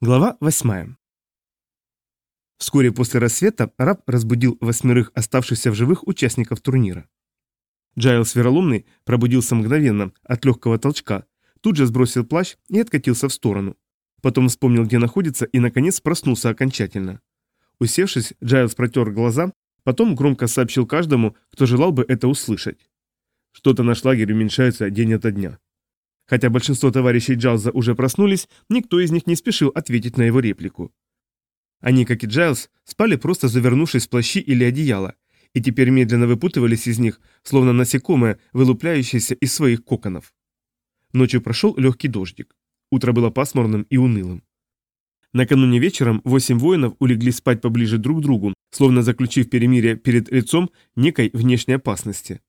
Глава 8. Вскоре после рассвета раб разбудил восьмерых оставшихся в живых участников турнира. Джайлс Вероломный пробудился мгновенно от легкого толчка, тут же сбросил плащ и откатился в сторону. Потом вспомнил, где находится, и, наконец, проснулся окончательно. Усевшись, Джайлс протер глаза, потом громко сообщил каждому, кто желал бы это услышать. Что-то наш лагерь уменьшается день ото дня. Хотя большинство товарищей Джайлза уже проснулись, никто из них не спешил ответить на его реплику. Они, как и Джайлз, спали просто завернувшись в плащи или одеяло, и теперь медленно выпутывались из них, словно насекомые, вылупляющиеся из своих коконов. Ночью прошел легкий дождик. Утро было пасмурным и унылым. Накануне вечером восемь воинов улегли спать поближе друг к другу, словно заключив перемирие перед лицом некой внешней опасности.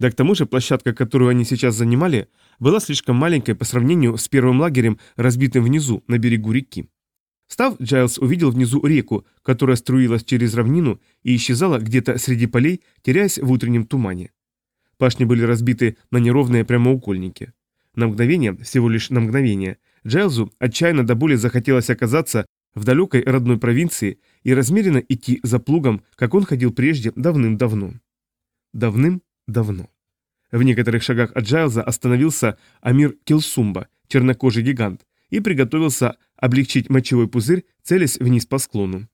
Да к тому же площадка, которую они сейчас занимали, была слишком маленькой по сравнению с первым лагерем, разбитым внизу, на берегу реки. Став, Джайлз увидел внизу реку, которая струилась через равнину и исчезала где-то среди полей, теряясь в утреннем тумане. Пашни были разбиты на неровные прямоугольники. На мгновение, всего лишь на мгновение, Джайлзу отчаянно до боли захотелось оказаться в далекой родной провинции и размеренно идти за плугом, как он ходил прежде давным-давно. Давным-давно давно. В некоторых шагах от Джайлза остановился Амир Килсумба, чернокожий гигант, и приготовился облегчить мочевой пузырь, целясь вниз по склону.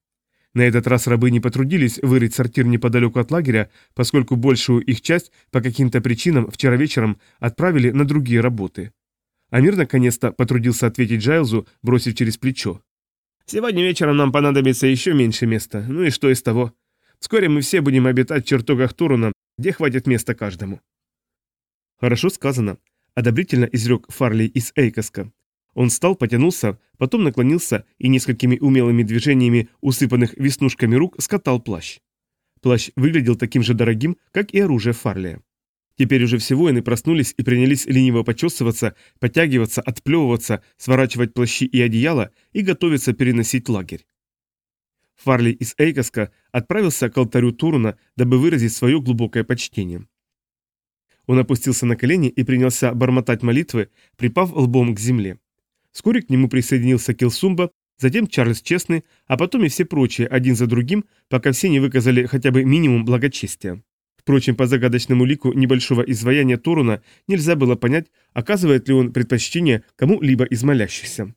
На этот раз рабы не потрудились вырыть сортир неподалеку от лагеря, поскольку большую их часть по каким-то причинам вчера вечером отправили на другие работы. Амир наконец-то потрудился ответить Джайлзу, бросив через плечо. «Сегодня вечером нам понадобится еще меньше места, ну и что из того? Вскоре мы все будем обитать в чертогах Туруна, где хватит места каждому. Хорошо сказано, одобрительно изрек Фарли из Эйкоска. Он встал, потянулся, потом наклонился и несколькими умелыми движениями, усыпанных веснушками рук, скатал плащ. Плащ выглядел таким же дорогим, как и оружие Фарлия. Теперь уже все воины проснулись и принялись лениво почесываться, подтягиваться, отплевываться, сворачивать плащи и одеяла и готовиться переносить лагерь. Фарли из Эйкоска отправился к алтарю Турна, дабы выразить свое глубокое почтение. Он опустился на колени и принялся бормотать молитвы, припав лбом к земле. Вскоре к нему присоединился Килсумба, затем Чарльз Честный, а потом и все прочие, один за другим, пока все не выказали хотя бы минимум благочестия. Впрочем, по загадочному лику небольшого изваяния Торуна нельзя было понять, оказывает ли он предпочтение кому-либо из молящихся.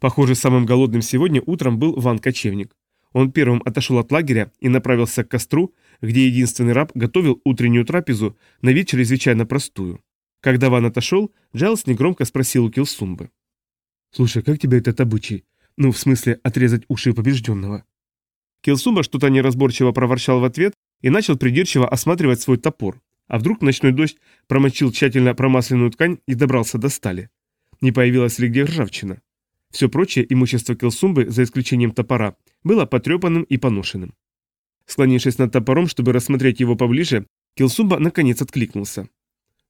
Похоже, самым голодным сегодня утром был Ван Кочевник. Он первым отошел от лагеря и направился к костру, где единственный раб готовил утреннюю трапезу, на вид чрезвычайно простую. Когда Ван отошел, Джайлс негромко спросил у Килсумбы. «Слушай, как тебе этот обычай? Ну, в смысле, отрезать уши побежденного?» Килсумба что-то неразборчиво проворчал в ответ и начал придирчиво осматривать свой топор. А вдруг ночной дождь промочил тщательно промасленную ткань и добрался до стали? Не появилась ли где ржавчина? Все прочее имущество Килсумбы, за исключением топора, было потрепанным и поношенным. Склонившись над топором, чтобы рассмотреть его поближе, Килсуба наконец откликнулся.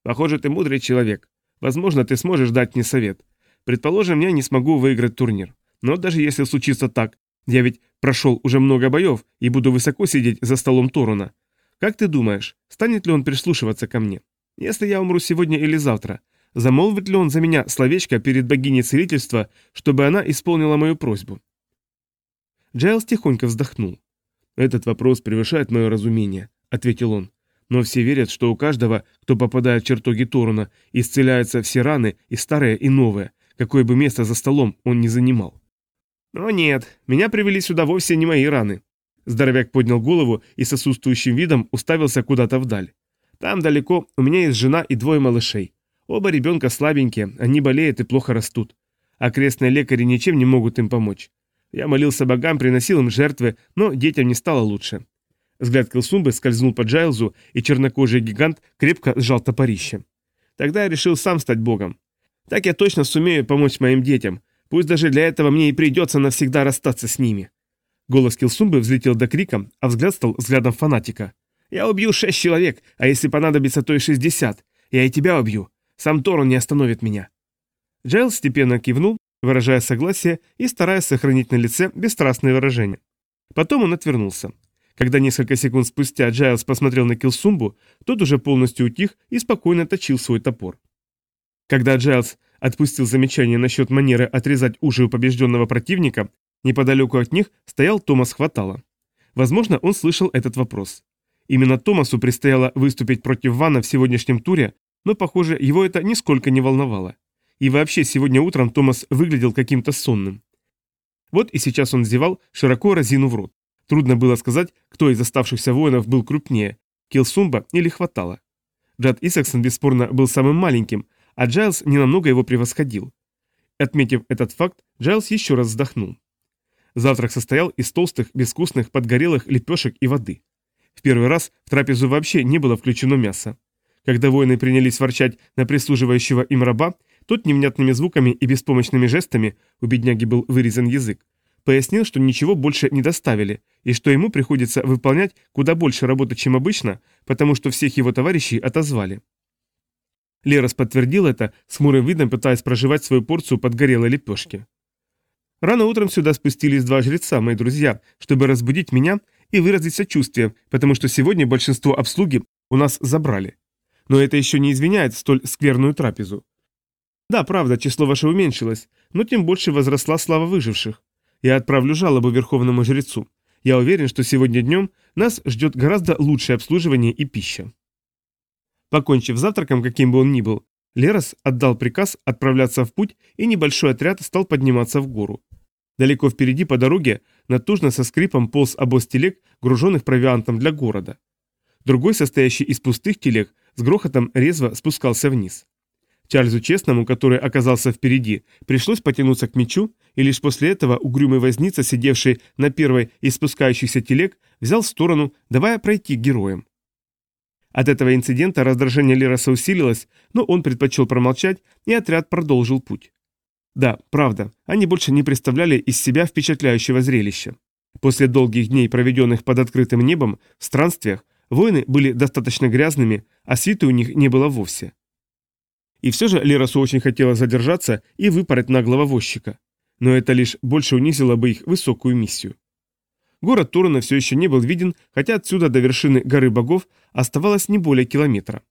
«Похоже, ты мудрый человек. Возможно, ты сможешь дать мне совет. Предположим, я не смогу выиграть турнир. Но даже если случится так, я ведь прошел уже много боев и буду высоко сидеть за столом Торуна. Как ты думаешь, станет ли он прислушиваться ко мне? Если я умру сегодня или завтра, замолвит ли он за меня словечко перед богиней целительства, чтобы она исполнила мою просьбу? Джайлс тихонько вздохнул. «Этот вопрос превышает мое разумение», — ответил он. «Но все верят, что у каждого, кто попадает в чертоги Торуна, исцеляются все раны, и старые, и новые, какое бы место за столом он ни занимал». «О нет, меня привели сюда вовсе не мои раны». Здоровяк поднял голову и с отсутствующим видом уставился куда-то вдаль. «Там далеко у меня есть жена и двое малышей. Оба ребенка слабенькие, они болеют и плохо растут. Окрестные лекари ничем не могут им помочь. Я молился богам, приносил им жертвы, но детям не стало лучше. Взгляд Килсумбы скользнул по Джайлзу, и чернокожий гигант крепко сжал топорище. Тогда я решил сам стать богом. Так я точно сумею помочь моим детям, пусть даже для этого мне и придется навсегда расстаться с ними. Голос Килсумбы взлетел до крика, а взгляд стал взглядом фанатика. «Я убью шесть человек, а если понадобится, то и шестьдесят. Я и тебя убью. Сам Торон не остановит меня». Джайл степенно кивнул, выражая согласие и стараясь сохранить на лице бесстрастное выражение. Потом он отвернулся. Когда несколько секунд спустя Джайлз посмотрел на Килсумбу, тот уже полностью утих и спокойно точил свой топор. Когда Джайлз отпустил замечание насчет манеры отрезать уши у побежденного противника, неподалеку от них стоял Томас Хватало. Возможно, он слышал этот вопрос. Именно Томасу предстояло выступить против Вана в сегодняшнем туре, но, похоже, его это нисколько не волновало. И вообще, сегодня утром Томас выглядел каким-то сонным. Вот и сейчас он зевал, широко разинув рот. Трудно было сказать, кто из оставшихся воинов был крупнее, Килсумба или Хватало. Джад Исаксон бесспорно был самым маленьким, а Джайлз ненамного его превосходил. Отметив этот факт, Джайлз еще раз вздохнул. Завтрак состоял из толстых, безвкусных, подгорелых лепешек и воды. В первый раз в трапезу вообще не было включено мясо. Когда воины принялись ворчать на прислуживающего им раба, тот невнятными звуками и беспомощными жестами у бедняги был вырезан язык. Пояснил, что ничего больше не доставили, и что ему приходится выполнять куда больше работы, чем обычно, потому что всех его товарищей отозвали. Лерос подтвердил это, с хмурым видом пытаясь проживать свою порцию подгорелой лепешки. Рано утром сюда спустились два жреца, мои друзья, чтобы разбудить меня и выразить сочувствие, потому что сегодня большинство обслуги у нас забрали. Но это еще не извиняет столь скверную трапезу. Да, правда, число ваше уменьшилось, но тем больше возросла слава выживших. Я отправлю жалобу верховному жрецу. Я уверен, что сегодня днем нас ждет гораздо лучшее обслуживание и пища. Покончив завтраком, каким бы он ни был, Лерос отдал приказ отправляться в путь, и небольшой отряд стал подниматься в гору. Далеко впереди по дороге натужно со скрипом полз обоз телег, груженных провиантом для города. Другой, состоящий из пустых телег, с грохотом резво спускался вниз. Чарльзу Честному, который оказался впереди, пришлось потянуться к мечу, и лишь после этого угрюмый возница, сидевший на первой из спускающихся телег, взял в сторону, давая пройти героям. От этого инцидента раздражение Лераса усилилось, но он предпочел промолчать, и отряд продолжил путь. Да, правда, они больше не представляли из себя впечатляющего зрелища. После долгих дней, проведенных под открытым небом, в странствиях, войны были достаточно грязными, а свиты у них не было вовсе. И все же Лерасу очень хотела задержаться и выпороть наглого возчика. Но это лишь больше унизило бы их высокую миссию. Город Турана все еще не был виден, хотя отсюда до вершины горы богов оставалось не более километра.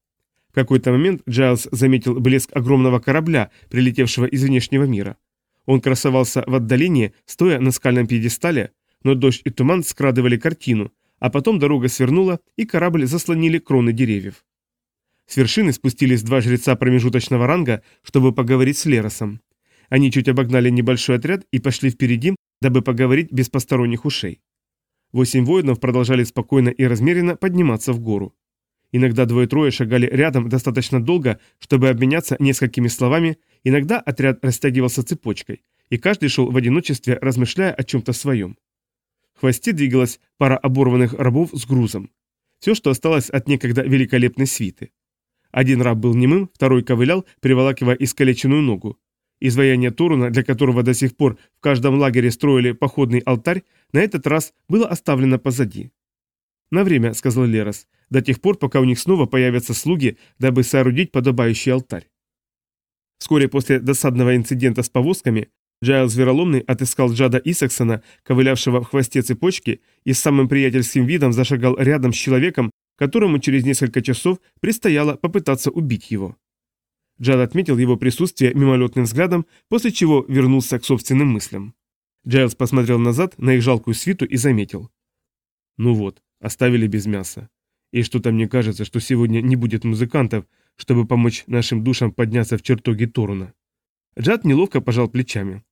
В какой-то момент Джайлз заметил блеск огромного корабля, прилетевшего из внешнего мира. Он красовался в отдалении, стоя на скальном пьедестале, но дождь и туман скрадывали картину, а потом дорога свернула, и корабль заслонили кроны деревьев. С вершины спустились два жреца промежуточного ранга, чтобы поговорить с Леросом. Они чуть обогнали небольшой отряд и пошли впереди, дабы поговорить без посторонних ушей. Восемь воинов продолжали спокойно и размеренно подниматься в гору. Иногда двое-трое шагали рядом достаточно долго, чтобы обменяться несколькими словами, иногда отряд растягивался цепочкой, и каждый шел в одиночестве, размышляя о чем-то своем. В хвосте двигалась пара оборванных рабов с грузом. Все, что осталось от некогда великолепной свиты. Один раб был немым, второй ковылял, приволакивая искалеченную ногу. Изваяние Торуна, для которого до сих пор в каждом лагере строили походный алтарь, на этот раз было оставлено позади. «На время», — сказал Лерос, — «до тех пор, пока у них снова появятся слуги, дабы соорудить подобающий алтарь». Вскоре после досадного инцидента с повозками Джайл Звероломный отыскал Джада Исаксона, ковылявшего в хвосте цепочки, и с самым приятельским видом зашагал рядом с человеком, которому через несколько часов предстояло попытаться убить его. Джад отметил его присутствие мимолетным взглядом, после чего вернулся к собственным мыслям. Джайлз посмотрел назад на их жалкую свиту и заметил. «Ну вот, оставили без мяса. И что-то мне кажется, что сегодня не будет музыкантов, чтобы помочь нашим душам подняться в чертоги Торуна». Джад неловко пожал плечами.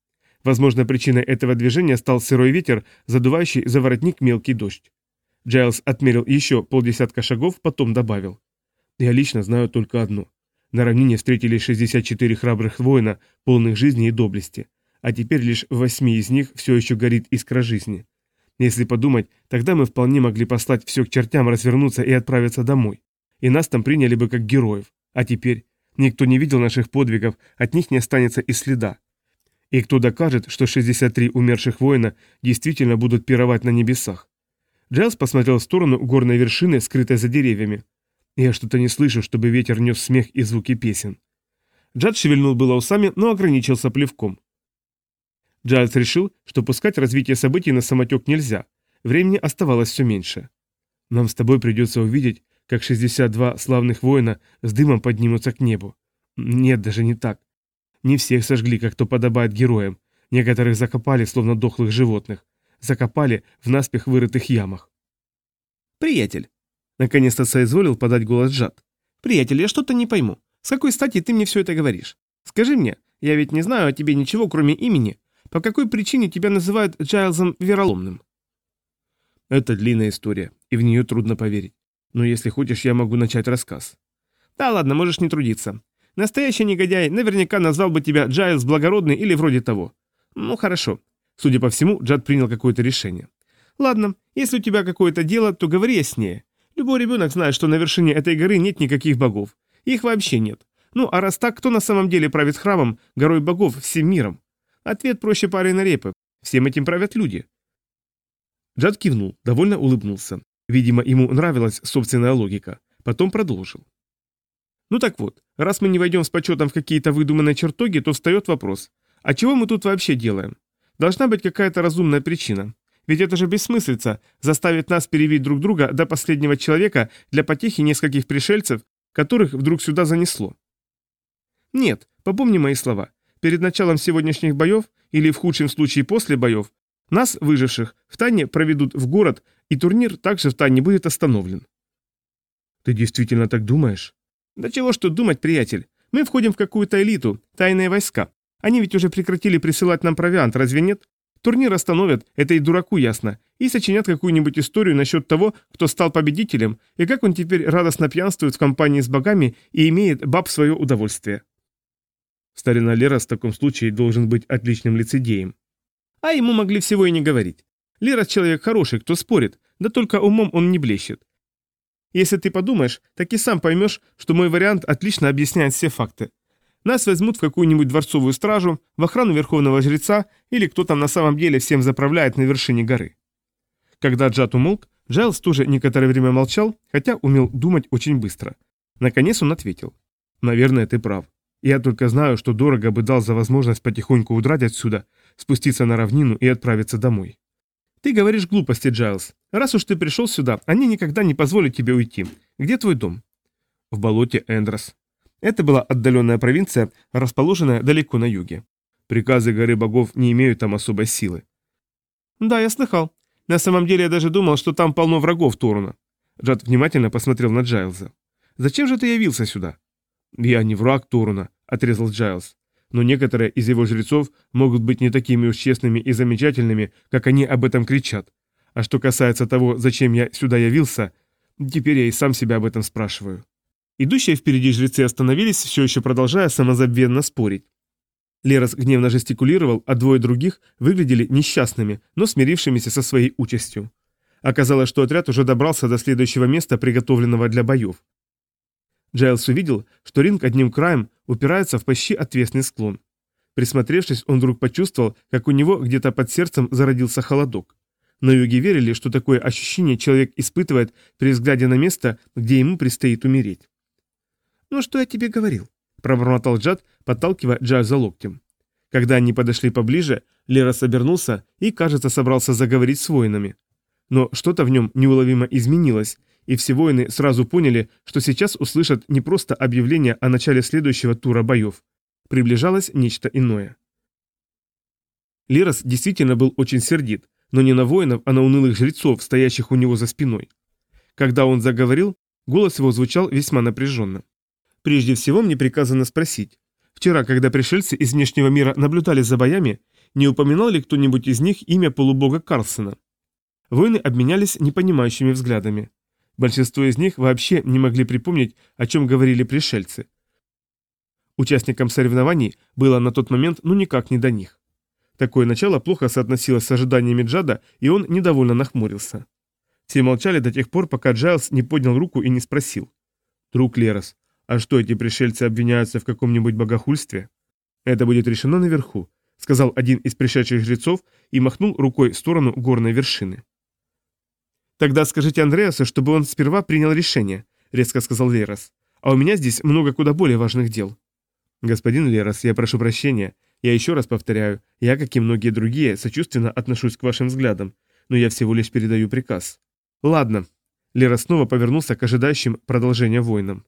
Возможно, причиной этого движения стал сырой ветер, задувающий за воротник мелкий дождь. Джайлз отмерил еще полдесятка шагов, потом добавил. «Я лично знаю только одну. На равнине встретили 64 храбрых воина, полных жизни и доблести, а теперь лишь восьми из них все еще горит искра жизни. Если подумать, тогда мы вполне могли послать все к чертям, развернуться и отправиться домой. И нас там приняли бы как героев. А теперь никто не видел наших подвигов, от них не останется и следа. И кто докажет, что 63 умерших воина действительно будут пировать на небесах? Джаз посмотрел в сторону горной вершины, скрытой за деревьями. «Я что-то не слышу, чтобы ветер нес смех и звуки песен». Джад шевельнул было усами, но ограничился плевком. Джайлз решил, что пускать развитие событий на самотек нельзя. Времени оставалось все меньше. «Нам с тобой придется увидеть, как 62 славных воина с дымом поднимутся к небу. Нет, даже не так. Не всех сожгли, как то подобает героям. Некоторых закопали, словно дохлых животных закопали в наспех вырытых ямах. «Приятель!» — наконец-то соизволил подать голос Джад. «Приятель, я что-то не пойму. С какой стати ты мне все это говоришь? Скажи мне, я ведь не знаю о тебе ничего, кроме имени. По какой причине тебя называют Джайлзом Вероломным?» «Это длинная история, и в нее трудно поверить. Но если хочешь, я могу начать рассказ». «Да ладно, можешь не трудиться. Настоящий негодяй наверняка назвал бы тебя Джайлз Благородный или вроде того. Ну хорошо, Судя по всему, Джад принял какое-то решение. «Ладно, если у тебя какое-то дело, то говори яснее. Любой ребенок знает, что на вершине этой горы нет никаких богов. Их вообще нет. Ну, а раз так, кто на самом деле правит храмом, горой богов, всем миром? Ответ проще пары на репы. Всем этим правят люди. Джад кивнул, довольно улыбнулся. Видимо, ему нравилась собственная логика. Потом продолжил. Ну так вот, раз мы не войдем с почетом в какие-то выдуманные чертоги, то встает вопрос, а чего мы тут вообще делаем? Должна быть какая-то разумная причина. Ведь это же бессмыслица – заставить нас перевить друг друга до последнего человека для потехи нескольких пришельцев, которых вдруг сюда занесло. Нет, попомни мои слова. Перед началом сегодняшних боев, или в худшем случае после боев, нас, выживших, в Тане проведут в город, и турнир также в Тане будет остановлен. Ты действительно так думаешь? Да чего что думать, приятель. Мы входим в какую-то элиту, тайные войска, они ведь уже прекратили присылать нам провиант, разве нет? Турнир остановят, это и дураку ясно, и сочинят какую-нибудь историю насчет того, кто стал победителем, и как он теперь радостно пьянствует в компании с богами и имеет баб свое удовольствие. Старина Лера в таком случае должен быть отличным лицедеем. А ему могли всего и не говорить. Лера человек хороший, кто спорит, да только умом он не блещет. Если ты подумаешь, так и сам поймешь, что мой вариант отлично объясняет все факты. Нас возьмут в какую-нибудь дворцовую стражу, в охрану Верховного Жреца или кто там на самом деле всем заправляет на вершине горы. Когда Джад умолк, Джайлз тоже некоторое время молчал, хотя умел думать очень быстро. Наконец он ответил. «Наверное, ты прав. Я только знаю, что дорого бы дал за возможность потихоньку удрать отсюда, спуститься на равнину и отправиться домой». «Ты говоришь глупости, Джайлз. Раз уж ты пришел сюда, они никогда не позволят тебе уйти. Где твой дом?» «В болоте Эндрос», это была отдаленная провинция, расположенная далеко на юге. Приказы горы богов не имеют там особой силы. Да, я слыхал. На самом деле я даже думал, что там полно врагов Торуна. Джад внимательно посмотрел на Джайлза. Зачем же ты явился сюда? Я не враг Торуна, отрезал Джайлз. Но некоторые из его жрецов могут быть не такими уж честными и замечательными, как они об этом кричат. А что касается того, зачем я сюда явился, теперь я и сам себя об этом спрашиваю. Идущие впереди жрецы остановились, все еще продолжая самозабвенно спорить. Лерос гневно жестикулировал, а двое других выглядели несчастными, но смирившимися со своей участью. Оказалось, что отряд уже добрался до следующего места, приготовленного для боев. Джайлс увидел, что ринг одним краем упирается в почти отвесный склон. Присмотревшись, он вдруг почувствовал, как у него где-то под сердцем зародился холодок. На юге верили, что такое ощущение человек испытывает при взгляде на место, где ему предстоит умереть. «Ну что я тебе говорил?» – пробормотал Джад, подталкивая Джаза локтем. Когда они подошли поближе, Лерас обернулся и, кажется, собрался заговорить с воинами. Но что-то в нем неуловимо изменилось, и все воины сразу поняли, что сейчас услышат не просто объявление о начале следующего тура боев. Приближалось нечто иное. Лерас действительно был очень сердит, но не на воинов, а на унылых жрецов, стоящих у него за спиной. Когда он заговорил, голос его звучал весьма напряженно. Прежде всего мне приказано спросить. Вчера, когда пришельцы из внешнего мира наблюдали за боями, не упоминал ли кто-нибудь из них имя полубога Карлсона? Воины обменялись непонимающими взглядами. Большинство из них вообще не могли припомнить, о чем говорили пришельцы. Участникам соревнований было на тот момент ну никак не до них. Такое начало плохо соотносилось с ожиданиями Джада, и он недовольно нахмурился. Все молчали до тех пор, пока Джайлз не поднял руку и не спросил. «Друг Лерос, а что эти пришельцы обвиняются в каком-нибудь богохульстве? Это будет решено наверху, сказал один из пришедших жрецов и махнул рукой в сторону горной вершины. Тогда скажите Андреасу, чтобы он сперва принял решение, резко сказал Лерас. А у меня здесь много куда более важных дел. Господин Лерас, я прошу прощения. Я еще раз повторяю, я, как и многие другие, сочувственно отношусь к вашим взглядам, но я всего лишь передаю приказ. Ладно. Лера снова повернулся к ожидающим продолжения воинам.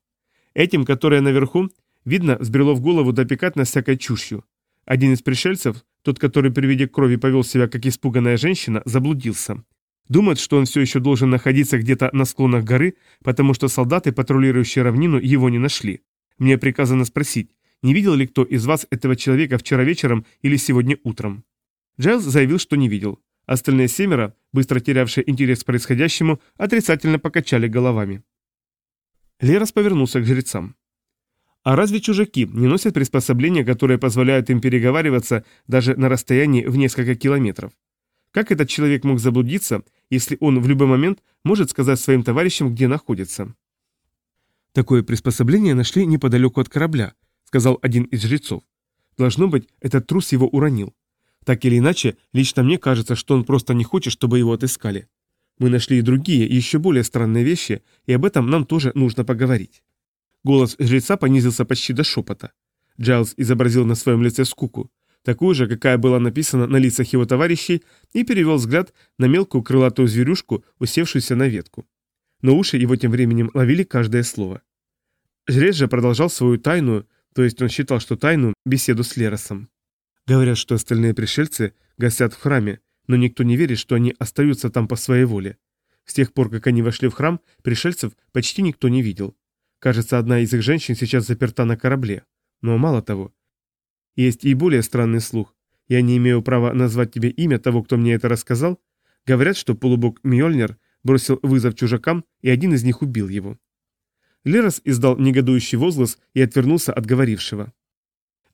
Этим, которые наверху, видно, взбрело в голову допекать нас всякой чушью. Один из пришельцев, тот, который при виде крови повел себя как испуганная женщина, заблудился. Думает, что он все еще должен находиться где-то на склонах горы, потому что солдаты, патрулирующие равнину, его не нашли. Мне приказано спросить, не видел ли кто из вас этого человека вчера вечером или сегодня утром? Джайлз заявил, что не видел. Остальные семеро, быстро терявшие интерес к происходящему, отрицательно покачали головами. Лерос повернулся к жрецам. А разве чужаки не носят приспособления, которые позволяют им переговариваться даже на расстоянии в несколько километров? Как этот человек мог заблудиться, если он в любой момент может сказать своим товарищам, где находится? Такое приспособление нашли неподалеку от корабля, сказал один из жрецов. Должно быть, этот трус его уронил. Так или иначе, лично мне кажется, что он просто не хочет, чтобы его отыскали. Мы нашли и другие, еще более странные вещи, и об этом нам тоже нужно поговорить. Голос жреца понизился почти до шепота. Джайлз изобразил на своем лице скуку, такую же, какая была написана на лицах его товарищей, и перевел взгляд на мелкую крылатую зверюшку, усевшуюся на ветку. Но уши его тем временем ловили каждое слово. Жрец же продолжал свою тайную, то есть он считал, что тайну, беседу с Леросом. Говорят, что остальные пришельцы гостят в храме, но никто не верит, что они остаются там по своей воле. С тех пор, как они вошли в храм, пришельцев почти никто не видел. Кажется, одна из их женщин сейчас заперта на корабле. Но мало того. Есть и более странный слух. Я не имею права назвать тебе имя того, кто мне это рассказал. Говорят, что полубог Мьёльнир бросил вызов чужакам, и один из них убил его. Лерос издал негодующий возглас и отвернулся от говорившего.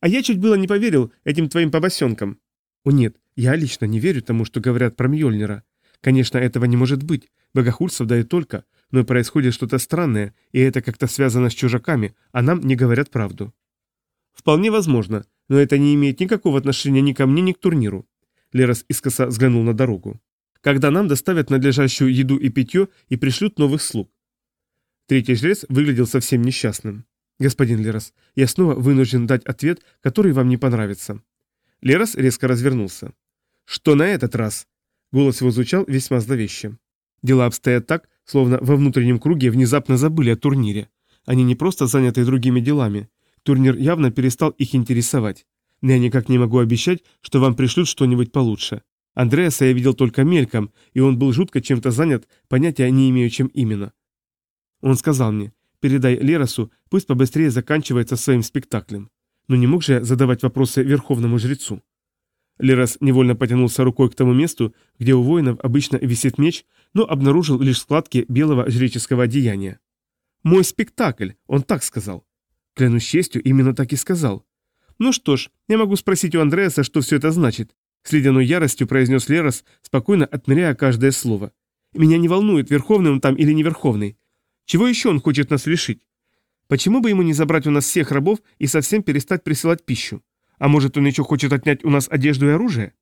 «А я чуть было не поверил этим твоим побосенкам», о нет, я лично не верю тому, что говорят про Мьёльнира. Конечно, этого не может быть. Богохульцев дают только, но происходит что-то странное, и это как-то связано с чужаками, а нам не говорят правду. Вполне возможно, но это не имеет никакого отношения ни ко мне, ни к турниру. Лерос искоса взглянул на дорогу. Когда нам доставят надлежащую еду и питье и пришлют новых слуг. Третий жрец выглядел совсем несчастным. Господин Лерос, я снова вынужден дать ответ, который вам не понравится. Лерос резко развернулся. «Что на этот раз?» Голос его звучал весьма зловеще. Дела обстоят так, словно во внутреннем круге внезапно забыли о турнире. Они не просто заняты другими делами. Турнир явно перестал их интересовать. Но я никак не могу обещать, что вам пришлют что-нибудь получше. Андреаса я видел только мельком, и он был жутко чем-то занят, понятия не имею, чем именно. Он сказал мне, передай Леросу, пусть побыстрее заканчивается своим спектаклем но не мог же я задавать вопросы верховному жрецу. Лерас невольно потянулся рукой к тому месту, где у воинов обычно висит меч, но обнаружил лишь складки белого жреческого одеяния. «Мой спектакль», — он так сказал. Клянусь честью, именно так и сказал. «Ну что ж, я могу спросить у Андреаса, что все это значит», — с ледяной яростью произнес Лерас, спокойно отмеряя каждое слово. «Меня не волнует, верховный он там или не верховный. Чего еще он хочет нас лишить? Почему бы ему не забрать у нас всех рабов и совсем перестать присылать пищу? А может, он еще хочет отнять у нас одежду и оружие?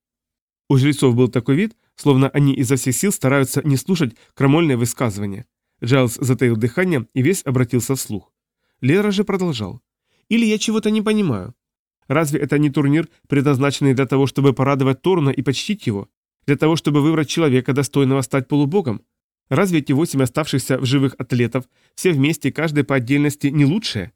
У жрецов был такой вид, словно они изо всех сил стараются не слушать крамольные высказывания. Джайлз затаил дыхание и весь обратился вслух. Лера же продолжал. «Или я чего-то не понимаю. Разве это не турнир, предназначенный для того, чтобы порадовать Торна и почтить его? Для того, чтобы выбрать человека, достойного стать полубогом? Разве эти восемь оставшихся в живых атлетов, все вместе, каждый по отдельности, не лучшие?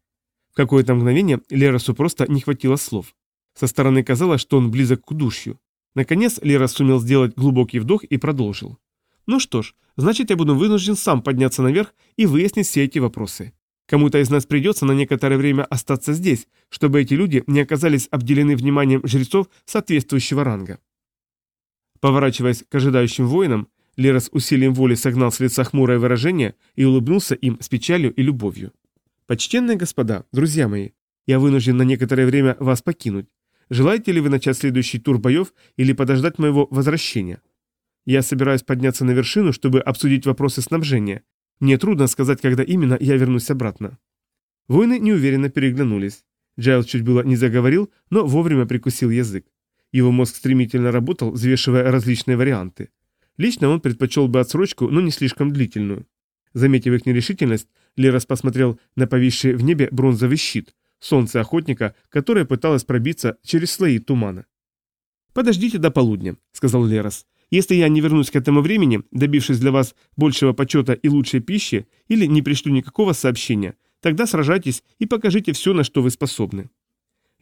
В какое-то мгновение Лерасу просто не хватило слов. Со стороны казалось, что он близок к удушью. Наконец Лерас сумел сделать глубокий вдох и продолжил. «Ну что ж, значит, я буду вынужден сам подняться наверх и выяснить все эти вопросы. Кому-то из нас придется на некоторое время остаться здесь, чтобы эти люди не оказались обделены вниманием жрецов соответствующего ранга». Поворачиваясь к ожидающим воинам, Лера с усилием воли согнал с лица хмурое выражение и улыбнулся им с печалью и любовью. «Почтенные господа, друзья мои, я вынужден на некоторое время вас покинуть. Желаете ли вы начать следующий тур боев или подождать моего возвращения? Я собираюсь подняться на вершину, чтобы обсудить вопросы снабжения. Мне трудно сказать, когда именно я вернусь обратно». Воины неуверенно переглянулись. Джайл чуть было не заговорил, но вовремя прикусил язык. Его мозг стремительно работал, взвешивая различные варианты. Лично он предпочел бы отсрочку, но не слишком длительную. Заметив их нерешительность, Лерас посмотрел на повисший в небе бронзовый щит, солнце охотника, которое пыталось пробиться через слои тумана. «Подождите до полудня», — сказал Лерас. «Если я не вернусь к этому времени, добившись для вас большего почета и лучшей пищи, или не пришлю никакого сообщения, тогда сражайтесь и покажите все, на что вы способны».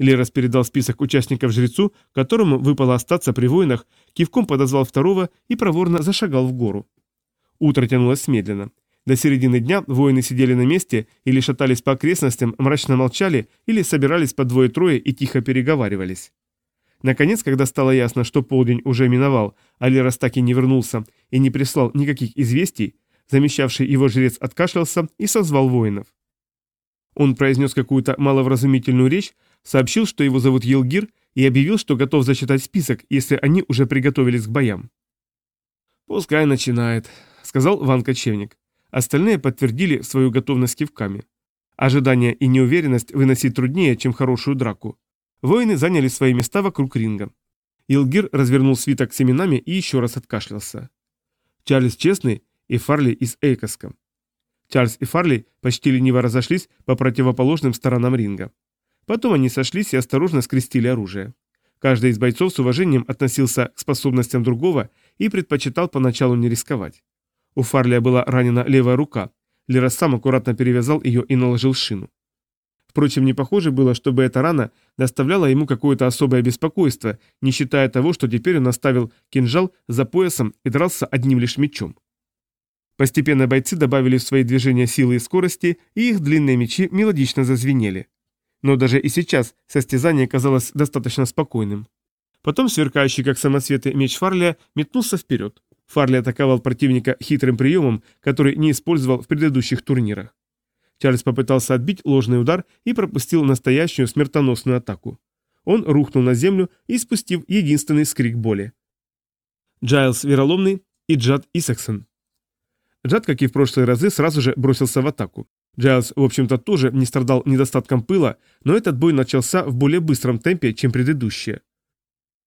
Или раз передал список участников жрецу, которому выпало остаться при воинах, кивком подозвал второго и проворно зашагал в гору. Утро тянулось медленно. До середины дня воины сидели на месте или шатались по окрестностям, мрачно молчали или собирались по двое-трое и тихо переговаривались. Наконец, когда стало ясно, что полдень уже миновал, а Лерос так и не вернулся и не прислал никаких известий, замещавший его жрец откашлялся и созвал воинов. Он произнес какую-то маловразумительную речь, сообщил, что его зовут Елгир, и объявил, что готов зачитать список, если они уже приготовились к боям. «Пускай начинает», — сказал Ван Кочевник. Остальные подтвердили свою готовность кивками. Ожидание и неуверенность выносить труднее, чем хорошую драку. Воины заняли свои места вокруг ринга. Илгир развернул свиток с именами и еще раз откашлялся. Чарльз Честный и Фарли из Эйкоска. Чарльз и Фарли почти лениво разошлись по противоположным сторонам ринга. Потом они сошлись и осторожно скрестили оружие. Каждый из бойцов с уважением относился к способностям другого и предпочитал поначалу не рисковать. У Фарлия была ранена левая рука, Лерас сам аккуратно перевязал ее и наложил шину. Впрочем, не похоже было, чтобы эта рана доставляла ему какое-то особое беспокойство, не считая того, что теперь он оставил кинжал за поясом и дрался одним лишь мечом. Постепенно бойцы добавили в свои движения силы и скорости, и их длинные мечи мелодично зазвенели. Но даже и сейчас состязание казалось достаточно спокойным. Потом сверкающий, как самоцветы меч Фарли метнулся вперед. Фарли атаковал противника хитрым приемом, который не использовал в предыдущих турнирах. Чарльз попытался отбить ложный удар и пропустил настоящую смертоносную атаку. Он рухнул на землю и спустив единственный скрик боли. Джайлз Вероломный и Джад Исаксон. Джад, как и в прошлые разы, сразу же бросился в атаку. Джайлз, в общем-то, тоже не страдал недостатком пыла, но этот бой начался в более быстром темпе, чем предыдущие.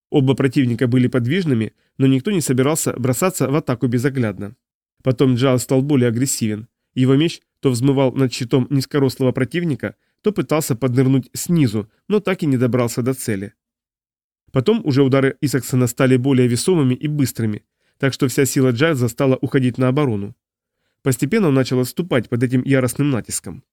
Оба противника были подвижными, но никто не собирался бросаться в атаку безоглядно. Потом Джайлз стал более агрессивен. Его меч то взмывал над щитом низкорослого противника, то пытался поднырнуть снизу, но так и не добрался до цели. Потом уже удары Исаксона стали более весомыми и быстрыми, так что вся сила Джайлза стала уходить на оборону. Постепенно он начал отступать под этим яростным натиском.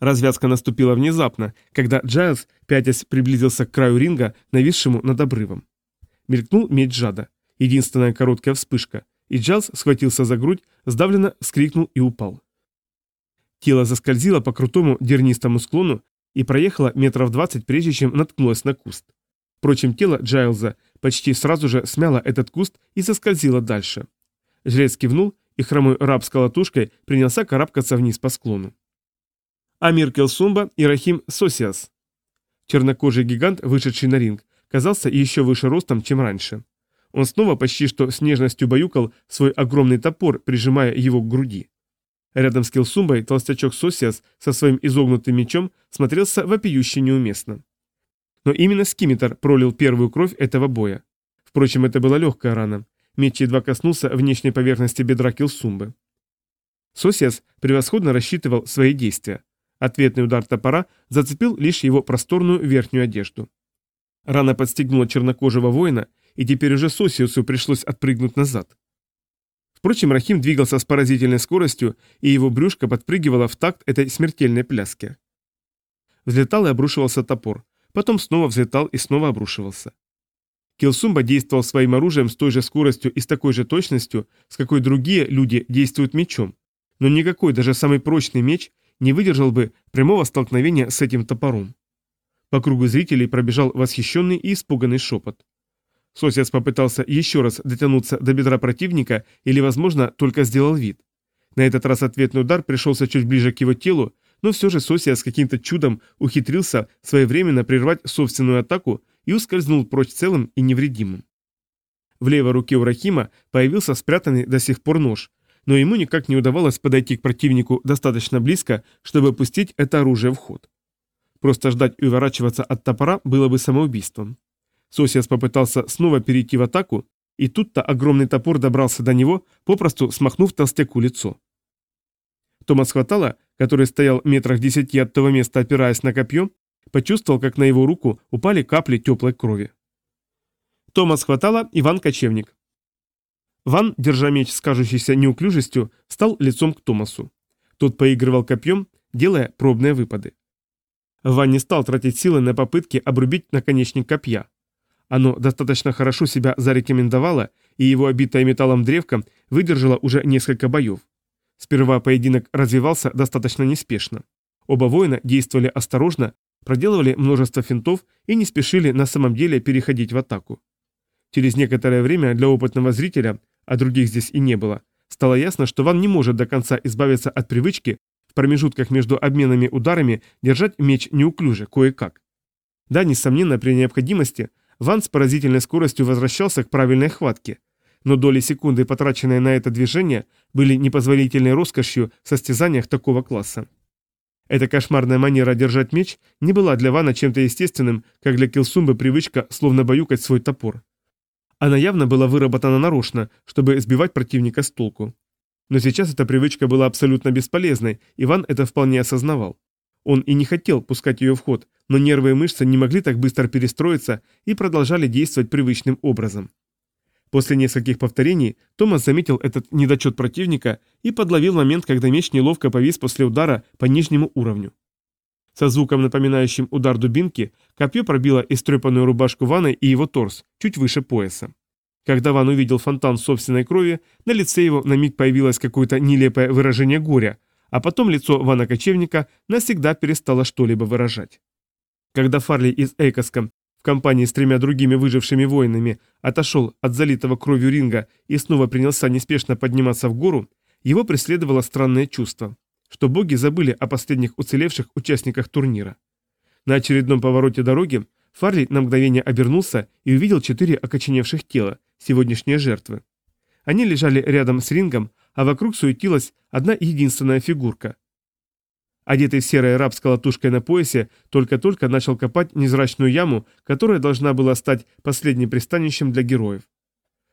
Развязка наступила внезапно, когда Джайлз, пятясь, приблизился к краю ринга, нависшему над обрывом. Мелькнул меч Джада, единственная короткая вспышка, и Джайлз схватился за грудь, сдавленно вскрикнул и упал. Тело заскользило по крутому дернистому склону и проехало метров двадцать, прежде чем наткнулось на куст. Впрочем, тело Джайлза почти сразу же смяло этот куст и соскользило дальше. Жрец кивнул и хромой раб с колотушкой принялся карабкаться вниз по склону. Амир Келсумба и Рахим Сосиас. Чернокожий гигант, вышедший на ринг, казался еще выше ростом, чем раньше. Он снова почти что с нежностью баюкал свой огромный топор, прижимая его к груди. Рядом с Килсумбой толстячок Сосиас со своим изогнутым мечом смотрелся вопиюще неуместно. Но именно Скимитар пролил первую кровь этого боя. Впрочем, это была легкая рана. Меч едва коснулся внешней поверхности бедра Килсумбы. Сосиас превосходно рассчитывал свои действия. Ответный удар топора зацепил лишь его просторную верхнюю одежду. Рана подстегнула чернокожего воина, и теперь уже Сосиусу пришлось отпрыгнуть назад. Впрочем, Рахим двигался с поразительной скоростью, и его брюшко подпрыгивало в такт этой смертельной пляске. Взлетал и обрушивался топор, потом снова взлетал и снова обрушивался. Килсумба действовал своим оружием с той же скоростью и с такой же точностью, с какой другие люди действуют мечом. Но никакой, даже самый прочный меч, не выдержал бы прямого столкновения с этим топором. По кругу зрителей пробежал восхищенный и испуганный шепот. Сосец попытался еще раз дотянуться до бедра противника или, возможно, только сделал вид. На этот раз ответный удар пришелся чуть ближе к его телу, но все же Сосиас каким-то чудом ухитрился своевременно прервать собственную атаку, и ускользнул прочь целым и невредимым. В левой руке у Рахима появился спрятанный до сих пор нож, но ему никак не удавалось подойти к противнику достаточно близко, чтобы пустить это оружие в ход. Просто ждать и уворачиваться от топора было бы самоубийством. Сосиас попытался снова перейти в атаку, и тут-то огромный топор добрался до него, попросту смахнув толстяку лицо. Томас хватало, который стоял метрах десяти от того места, опираясь на копье, почувствовал, как на его руку упали капли теплой крови. Томас схватала Иван-кочевник. Ван, держа меч с кажущейся неуклюжестью, стал лицом к Томасу. Тот поигрывал копьем, делая пробные выпады. Ван не стал тратить силы на попытки обрубить наконечник копья. Оно достаточно хорошо себя зарекомендовало, и его обитое металлом древко выдержало уже несколько боев. Сперва поединок развивался достаточно неспешно. Оба воина действовали осторожно, проделывали множество финтов и не спешили на самом деле переходить в атаку. Через некоторое время для опытного зрителя, а других здесь и не было, стало ясно, что Ван не может до конца избавиться от привычки в промежутках между обменами ударами держать меч неуклюже, кое-как. Да, несомненно, при необходимости Ван с поразительной скоростью возвращался к правильной хватке, но доли секунды, потраченные на это движение, были непозволительной роскошью в состязаниях такого класса. Эта кошмарная манера держать меч не была для Вана чем-то естественным, как для Килсумбы привычка словно баюкать свой топор. Она явно была выработана нарочно, чтобы сбивать противника с толку. Но сейчас эта привычка была абсолютно бесполезной, Иван это вполне осознавал. Он и не хотел пускать ее в ход, но нервы и мышцы не могли так быстро перестроиться и продолжали действовать привычным образом. После нескольких повторений Томас заметил этот недочет противника и подловил момент, когда меч неловко повис после удара по нижнему уровню. Со звуком, напоминающим удар дубинки, копье пробило истрепанную рубашку Вана и его торс, чуть выше пояса. Когда Ван увидел фонтан собственной крови, на лице его на миг появилось какое-то нелепое выражение горя, а потом лицо Вана Кочевника навсегда перестало что-либо выражать. Когда Фарли из Эйкоска компании с тремя другими выжившими воинами отошел от залитого кровью ринга и снова принялся неспешно подниматься в гору, его преследовало странное чувство, что боги забыли о последних уцелевших участниках турнира. На очередном повороте дороги Фарли на мгновение обернулся и увидел четыре окоченевших тела, сегодняшние жертвы. Они лежали рядом с рингом, а вокруг суетилась одна единственная фигурка одетый в серое рабское латушкой на поясе, только-только начал копать незрачную яму, которая должна была стать последним пристанищем для героев.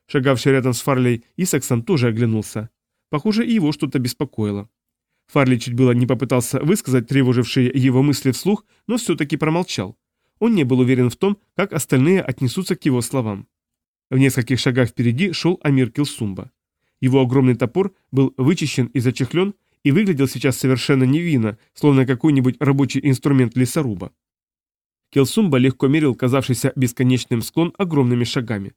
Шагавший рядом с Фарлей Исаксон тоже оглянулся. Похоже, его что-то беспокоило. Фарли чуть было не попытался высказать тревожившие его мысли вслух, но все-таки промолчал. Он не был уверен в том, как остальные отнесутся к его словам. В нескольких шагах впереди шел Амир Килсумба. Его огромный топор был вычищен и зачехлен, и выглядел сейчас совершенно невинно, словно какой-нибудь рабочий инструмент лесоруба. Келсумба легко мерил казавшийся бесконечным склон огромными шагами.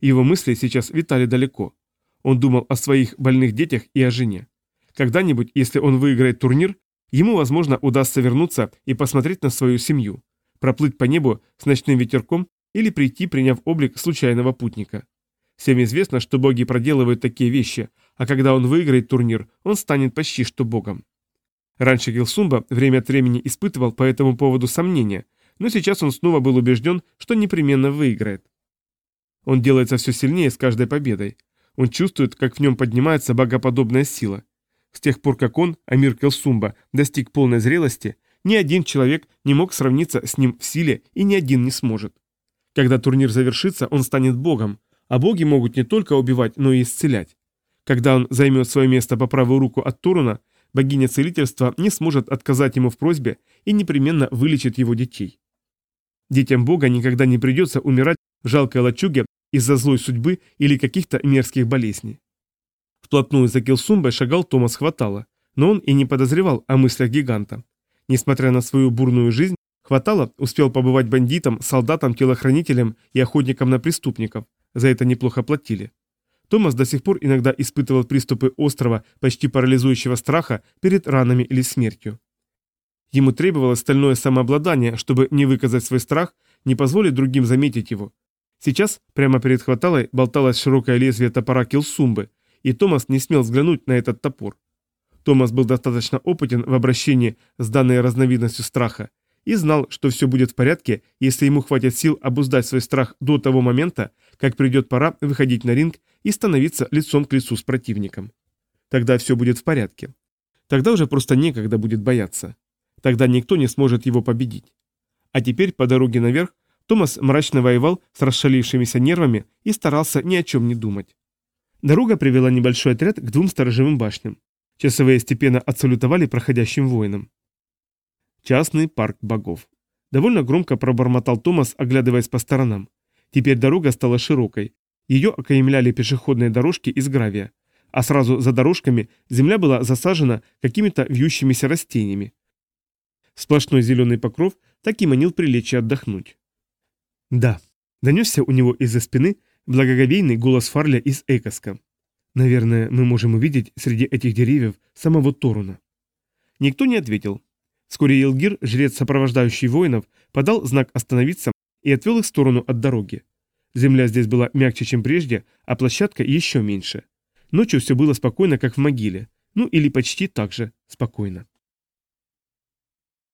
Его мысли сейчас витали далеко. Он думал о своих больных детях и о жене. Когда-нибудь, если он выиграет турнир, ему, возможно, удастся вернуться и посмотреть на свою семью, проплыть по небу с ночным ветерком или прийти, приняв облик случайного путника. Всем известно, что боги проделывают такие вещи, а когда он выиграет турнир, он станет почти что богом. Раньше Гилсумба время от времени испытывал по этому поводу сомнения, но сейчас он снова был убежден, что непременно выиграет. Он делается все сильнее с каждой победой. Он чувствует, как в нем поднимается богоподобная сила. С тех пор, как он, Амир Келсумба, достиг полной зрелости, ни один человек не мог сравниться с ним в силе и ни один не сможет. Когда турнир завершится, он станет богом, а боги могут не только убивать, но и исцелять. Когда он займет свое место по правую руку от Турона, богиня целительства не сможет отказать ему в просьбе и непременно вылечит его детей. Детям бога никогда не придется умирать в жалкой лачуге из-за злой судьбы или каких-то мерзких болезней. Вплотную за Килсумбой шагал Томас Хватало, но он и не подозревал о мыслях гиганта. Несмотря на свою бурную жизнь, Хватало успел побывать бандитом, солдатом, телохранителем и охотником на преступников. За это неплохо платили. Томас до сих пор иногда испытывал приступы острого, почти парализующего страха перед ранами или смертью. Ему требовалось стальное самообладание, чтобы не выказать свой страх, не позволить другим заметить его. Сейчас прямо перед хваталой болталось широкое лезвие топора Килсумбы, и Томас не смел взглянуть на этот топор. Томас был достаточно опытен в обращении с данной разновидностью страха и знал, что все будет в порядке, если ему хватит сил обуздать свой страх до того момента, как придет пора выходить на ринг и становиться лицом к лицу с противником. Тогда все будет в порядке. Тогда уже просто некогда будет бояться. Тогда никто не сможет его победить. А теперь по дороге наверх Томас мрачно воевал с расшалившимися нервами и старался ни о чем не думать. Дорога привела небольшой отряд к двум сторожевым башням. Часовые степенно отсалютовали проходящим воинам. Частный парк богов. Довольно громко пробормотал Томас, оглядываясь по сторонам. Теперь дорога стала широкой. Ее окаймляли пешеходные дорожки из гравия, а сразу за дорожками земля была засажена какими-то вьющимися растениями. Сплошной зеленый покров так и манил прилечь и отдохнуть. «Да», — донесся у него из-за спины благоговейный голос Фарля из Экоска. «Наверное, мы можем увидеть среди этих деревьев самого Торуна». Никто не ответил. Вскоре Елгир, жрец, сопровождающий воинов, подал знак остановиться и отвел их в сторону от дороги. Земля здесь была мягче, чем прежде, а площадка еще меньше. Ночью все было спокойно, как в могиле. Ну или почти так же спокойно.